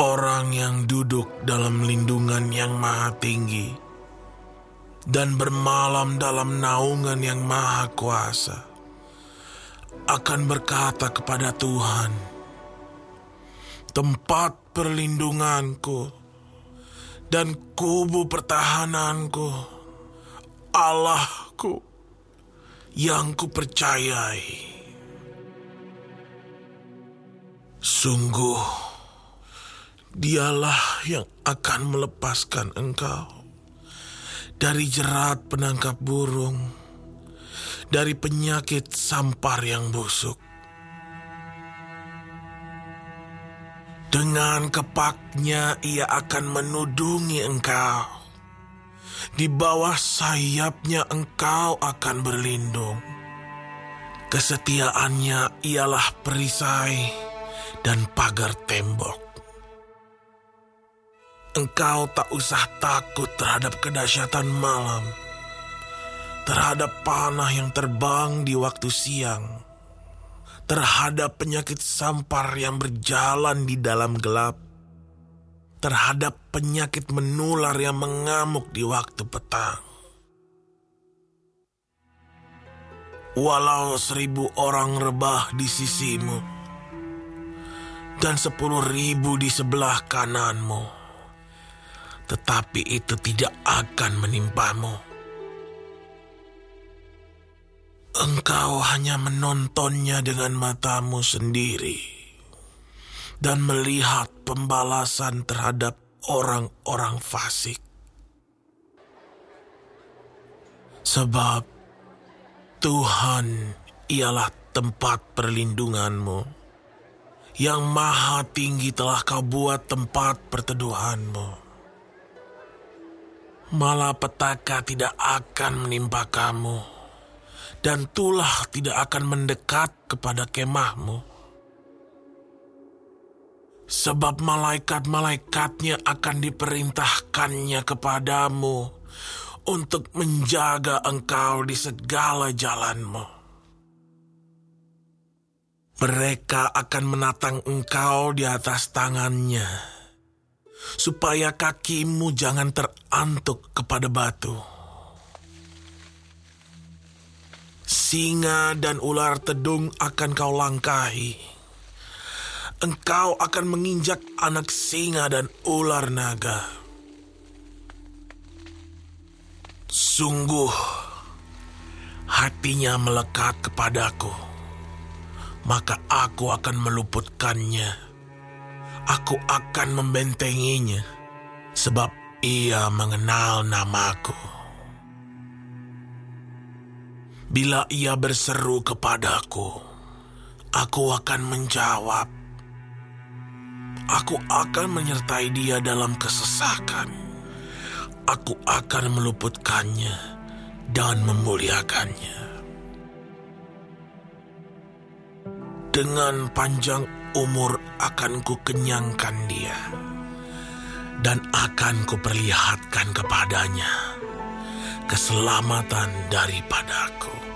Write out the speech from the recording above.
Orang yang duduk dalam lindungan yang maha tinggi dan bermalam dalam naungan yang maha kuasa akan berkata kepada Tuhan, tempat perlindunganku dan kubu pertahananku, Allahku yang kupercayai. Sungguh, dialah yang akan melepaskan engkau dari jerat penangkap burung, dari penyakit sampar yang busuk. Dengan kepaknya ia akan menudungi engkau. Di bawah sayapnya engkau akan berlindung. Kesetiaannya ialah perisai dan pagar tembok. Engkau tak usah takut terhadap kedahsyatan malam, terhadap panah yang terbang di waktu siang, terhadap penyakit sampar yang berjalan di dalam gelap, terhadap penyakit menular yang mengamuk di waktu petang. Walau seribu orang rebah di sisimu, dan sepuluh ribu di sebelah kananmu. Tetapi itu tidak akan menimpamu. Engkau hanya menontonnya dengan matamu sendiri dan melihat pembalasan terhadap orang-orang fasik. Sebab Tuhan ialah tempat perlindunganmu yang maha tinggi telah kau buat tempat perteduhanmu. Malapetaka tidak akan menimpa kamu, dan tulah tidak akan mendekat kepada kemahmu. Sebab malaikat-malaikatnya akan diperintahkannya kepadamu untuk menjaga engkau di segala jalanmu. Mereka akan menatang engkau di atas tangannya, supaya kakimu jangan terantuk kepada batu. Singa dan ular tedung akan kau langkahi. Engkau akan menginjak anak singa dan ular naga. Sungguh, hatinya melekat kepadaku maka aku akan meluputkannya. Aku akan membentenginya, sebab ia mengenal namaku. Bila ia berseru kepadaku, aku akan menjawab. Aku akan menyertai dia dalam kesesakan. Aku akan meluputkannya dan memuliakannya. Dengan panjang umur akan ku kenyangkan dia dan akan kuperlihatkan kepadanya keselamatan daripadaku.